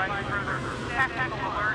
Tactical alert